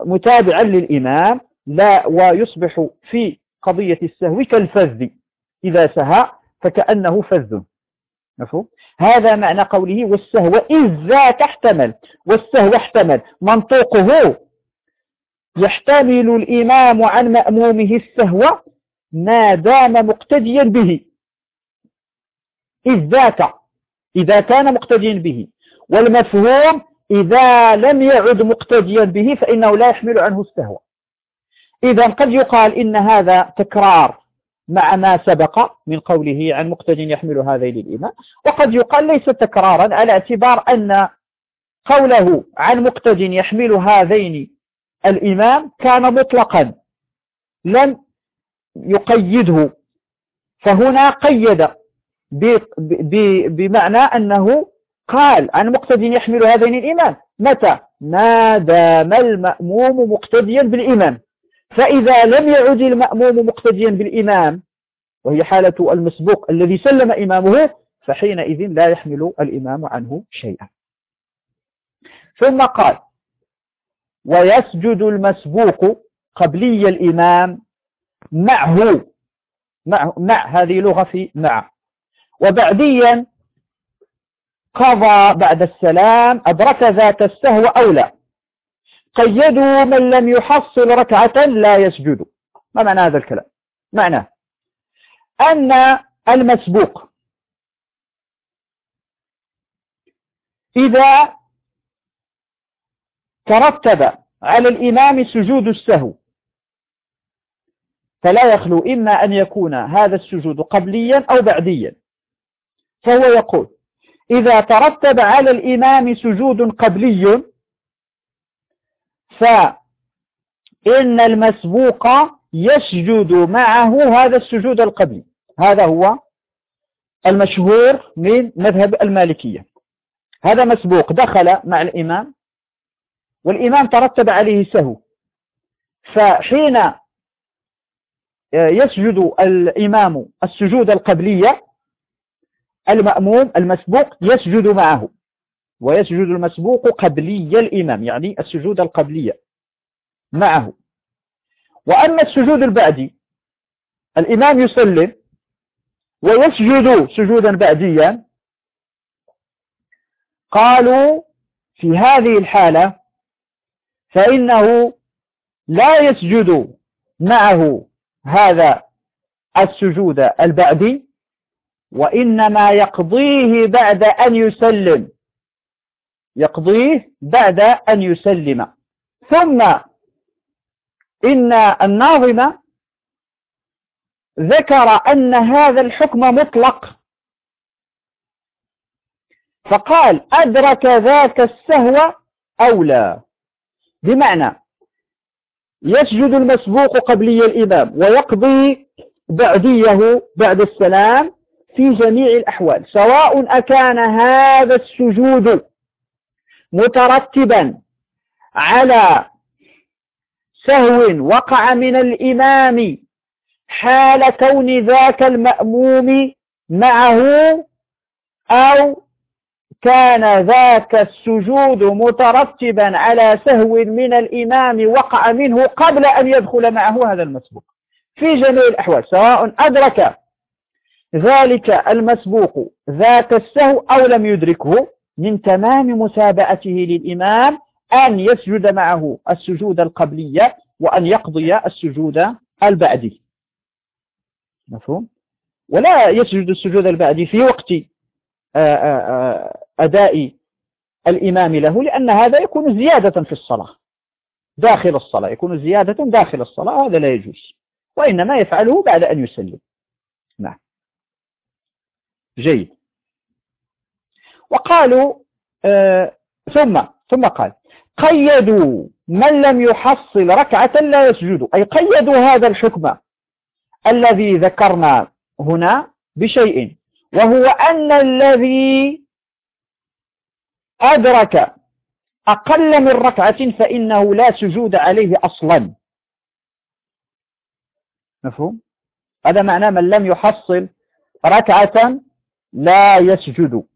متابعا للإمام لا ويصبح في قضية السهو كالفذ إذا سهى فكأنه فذ. مفهوم؟ هذا معنى قوله والسهو إذ ذاك احتمل والسهو احتمل. منطوقه يحتمل الإمام عن مأمومه السهو ما دام مقتديا به. إذ ذاك إذا كان مقتديا به. والمفهوم إذا لم يعد مقتديا به فإنه لا يحمل عنه السهو إذا قد يقال إن هذا تكرار مع ما سبق من قوله عن مقتد يحمل هذين الإمام وقد يقال ليس تكرارا على اعتبار أن قوله عن مقتد يحمل هذين الإمام كان مطلقا. لم يقيده. فهنا قيد بمعنى أنه قال عن مقتد يحمل هذين الإمام متى؟ ما دام المأموم مقتديا بالإمام فإذا لم يعد المأموم مقتديا بالإمام وهي حالة المسبوق الذي سلم إمامه فحينئذ لا يحمل الإمام عنه شيئا. ثم قال ويسجد المسبوق قبلي الإمام معه مع, مع هذه لغة في مع. وبعديا قضى بعد السلام أدرك ذات السهو أو لا. قيدوا من لم يحصل ركعة لا يسجد ما معنى هذا الكلام؟ معناه أن المسبوق إذا ترتب على الإمام سجود السهو فلا يخلو إما أن يكون هذا السجود قبليا أو بعديا. فهو يقول إذا ترتب على الإمام سجود قبلي فإن المسبوق يسجد معه هذا السجود القبلي. هذا هو المشهور من مذهب المالكية. هذا مسبوق دخل مع الإمام والإمام ترتب عليه سهو. فحين يسجد الإمام السجود القبلية المأموم المسبوق يسجد معه ويسجد المسبوق قبلي الإمام يعني السجود القبلية معه. وأما السجود البعدي الإمام يسلم ويسجد سجودا بعديا. قالوا في هذه الحالة فإنه لا يسجد معه هذا السجود البعدي وإنما يقضيه بعد أن يسلم. يقضيه بعد أن يسلم. ثم إن الناظم ذكر أن هذا الحكم مطلق. فقال أدرك ذاك السهو أو لا بمعنى يسجد المسبوق قبلي الإمام ويقضي بعديه بعد السلام في جميع الأحوال سواء أكان هذا السجود مترتبا على سهو وقع من الإمام حال كون ذاك المأموم معه أو كان ذاك السجود مترتبا على سهو من الإمام وقع منه قبل أن يدخل معه هذا المسبوق. في جميع الأحوال سواء أدرك ذلك المسبوق. ذات السهو أو لم يدركه من تمام مسابعته للإمام أن يسجد معه السجود القبلية وأن يقضي السجود البعدي. مفهوم؟ ولا يسجد السجود البعدي في وقت آه، آه، آه، أداء الإمام له لأن هذا يكون زيادة في الصلاة. داخل الصلاة يكون زيادة داخل الصلاة هذا لا يجوز. وإنما يفعله بعد أن يسلم. جيد. وقالوا آه ثم ثم قال قيدوا من لم يحصل ركعة لا يسجد. أي قيدوا هذا الحكم الذي ذكرنا هنا بشيء وهو أن الذي أدرك أقل من ركعة فإنه لا سجود عليه أصلا. مفهوم؟ هذا معناه من لم يحصل ركعة لا يسجد.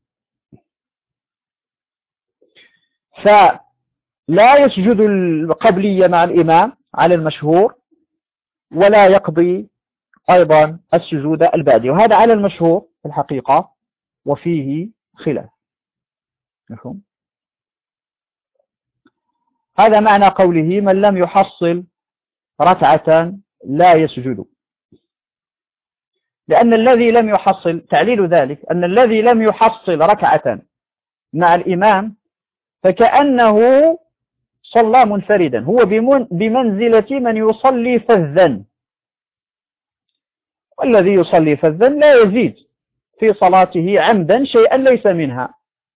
فلا يسجد القبلية مع الإمام على المشهور ولا يقضي أيضا السجود البعدي وهذا على المشهور في الحقيقة وفيه خلاف. مفهوم؟ هذا معنى قوله من لم يحصل ركعة لا يسجد. لأن الذي لم يحصل تعليل ذلك أن الذي لم يحصل ركعة مع الإمام فكأنه صلى منفردا هو بمنزلة من يصلي فذا. والذي يصلي فذا لا يزيد في صلاته عمدا شيئا ليس منها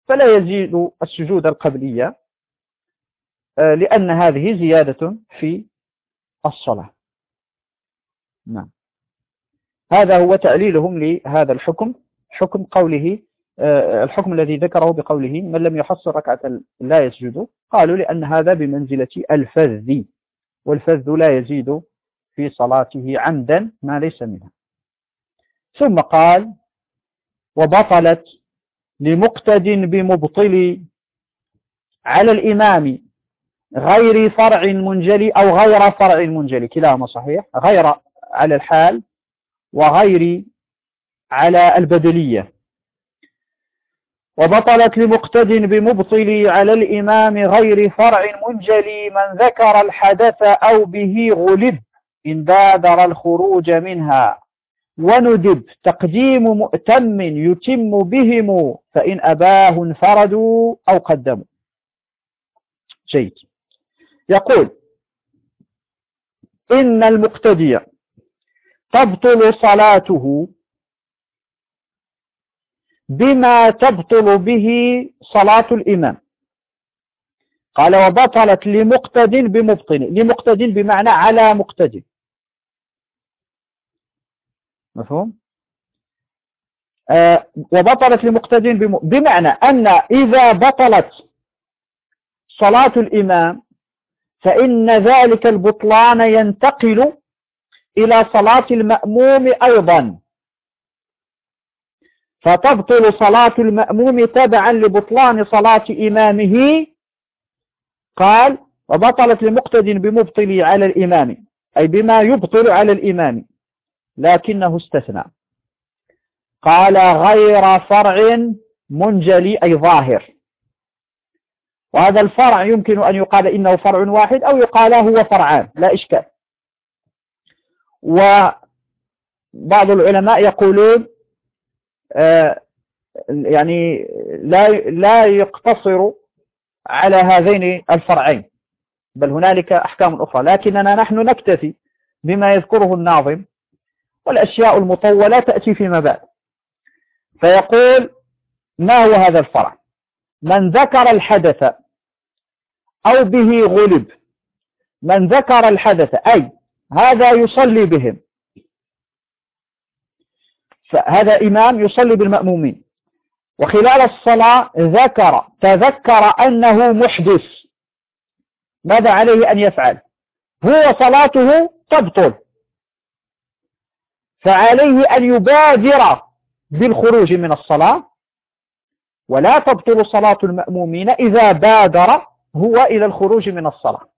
فلا يزيد السجود القبلية آه، لأن هذه زيادة في الصلاة. نعم. هذا هو تعليلهم لهذا الحكم حكم قوله آه، الحكم الذي ذكره بقوله من لم يحصل ركعة لا يسجد. قالوا لأن هذا بمنزلة الفذ والفذ لا يزيد في صلاته عمدا ما ليس منها. ثم قال وبطلت لمقتد بمبطل على الإمام غير فرع منجلي أو غير فرع منجلي كلاهما صحيح غير على الحال وغير على البدلية. وبطلت لمقتد بمبطل على الإمام غير فرع منجلي من ذكر الحدث أو به غلب إن بادر الخروج منها. وندب تقديم مؤتم يتم بهم فإن أباه انفردوا أو قدموا. جيد. يقول إن المقتدي تبطل صلاته بما تبطل به صلاة الإمام. قال وبطلت لمقتد بمبطن لمقتد بمعنى على مقتد. مفهوم؟ آه وبطلت لمقتد بمعنى أن إذا بطلت صلاة الإمام فإن ذلك البطلان ينتقل إلى صلاة المأموم أيضا. فتبطل صلاة المأموم تبعا لبطلان صلاة إمامه. قال وبطلت لمقتد بمبطل على الإمام أي بما يبطل على الإمام لكنه استثنى. قال غير فرع منجلي أي ظاهر. وهذا الفرع يمكن أن يقال إنه فرع واحد أو يقال هو فرعان لا إشكال. وبعض العلماء يقولون آه، يعني لا لا يقتصر على هذين الفرعين بل هنالك أحكام أخرى. لكننا نحن نكتفي بما يذكره الناظم والأشياء المطولة تأتي فيما بعد. فيقول ما هو هذا الفرع؟ من ذكر الحدث أو به غلب من ذكر الحدث أي هذا يصلي بهم. فهذا إمام يصلي بالمأمومين. وخلال الصلاة ذكر تذكر أنه محدث. ماذا عليه أن يفعل؟ هو صلاته تبطل. فعليه أن يبادر بالخروج من الصلاة. ولا تبطل صلاة المأمومين إذا بادر هو إلى الخروج من الصلاة.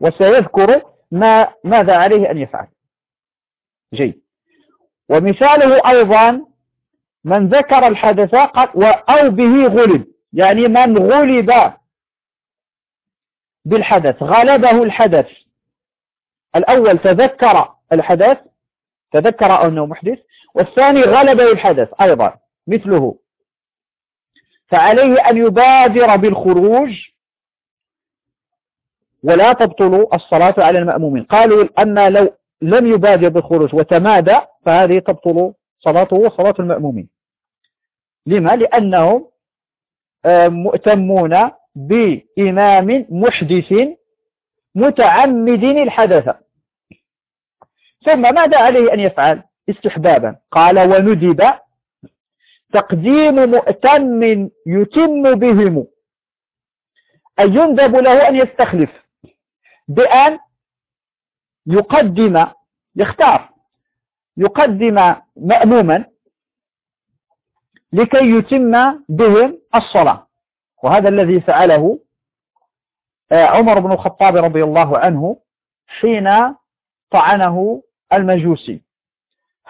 وسيذكر ما ماذا عليه أن يفعل؟ جيد. ومثاله أيضا من ذكر الحدث أو به غلب. يعني من غلب بالحدث غلبه الحدث. الأول تذكر الحدث تذكر أنه محدث والثاني غلبه الحدث أيضا مثله. فعليه أن يبادر بالخروج ولا تبطل الصلاة على المأمومين. قالوا أما لو لم يبادر بالخروج وتمادى فهذه تبطل صلاته وصلاة المأمومين. لما؟ لأنهم آه، مؤتمون بإمام محدث متعمد الحدث. ثم ماذا عليه أن يفعل؟ استحبابا. قال وندب تقديم مؤتم يتم بهم. أي يندب له أن يستخلف. بأن يقدم يختار يقدم مأموما لكي يتم بهم الصلاة. وهذا الذي فعله آه، عمر بن الخطاب رضي الله عنه حين طعنه المجوسي.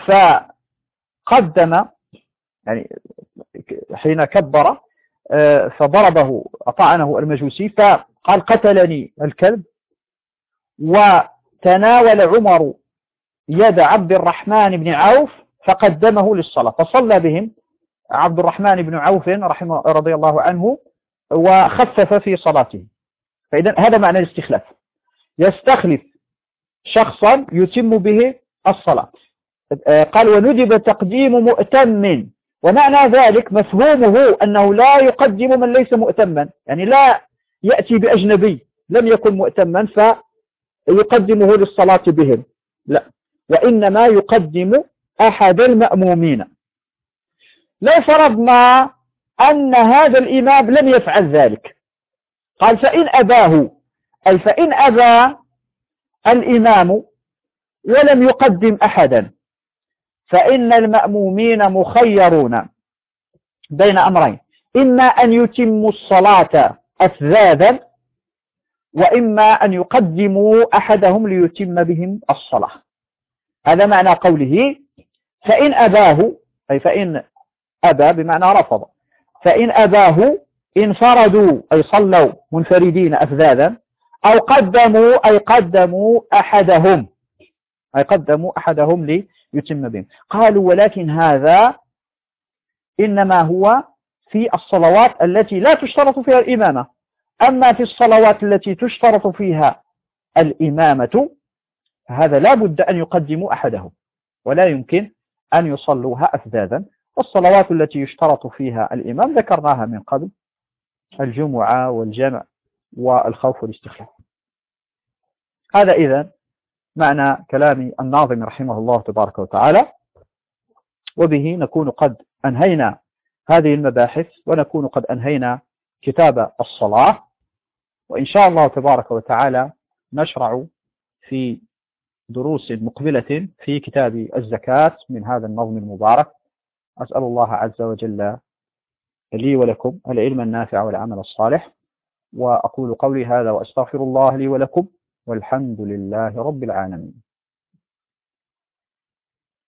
فقدم يعني حين كبر آه، فضربه طعنه المجوسي فقال قتلني الكلب. وتناول عمر يد عبد الرحمن بن عوف فقدمه للصلاة. فصلى بهم عبد الرحمن بن عوف رحمه رضي الله عنه وخفف في صلاته. فإذا هذا معنى الاستخلاف. يستخلف شخصا يتم به الصلاة. قال وندب تقديم مؤتم. ومعنى ذلك مفهومه أنه لا يقدم من ليس مؤتما. يعني لا يأتي بأجنبي لم يكن مؤتما فيقدمه للصلاة بهم. لا. وإنما يقدم أحد المأمومين. لو فرضنا أن هذا الإمام لم يفعل ذلك قال فإن أباه أي فإن أبى الإمام ولم يقدم أحدا فإن المأمومين مخيرون بين أمرين. إما أن يتموا الصلاة أفذاذا وإما أن يقدموا أحدهم ليتم بهم الصلاة. هذا معنى قوله فإن أباه أي فإن أبى بمعنى رفض. فإن أباه انفردوا أي صلوا منفردين أفذاذا أو قدموا أي قدموا أحدهم أي قدموا أحدهم ليتم بهم. قالوا ولكن هذا إنما هو في الصلوات التي لا تشترط فيها الإمامة. أما في الصلوات التي تشترط فيها الإمامة هذا لا بد أن يقدموا أحدهم ولا يمكن أن يصلوها أفذاذا. والصلوات التي يشترط فيها الإمام ذكرناها من قبل الجمعة والجمع والخوف والاستخلاف. هذا إذا معنى كلام الناظم رحمه الله تبارك وتعالى وبه نكون قد أنهينا هذه المباحث ونكون قد أنهينا كتاب الصلاة. وإن شاء الله تبارك وتعالى نشرع في دروس مقبلة في كتاب الزكاة من هذا النظم المبارك. أسأل الله عز وجل لي ولكم العلم النافع والعمل الصالح. وأقول قولي هذا وأستغفر الله لي ولكم والحمد لله رب العالمين.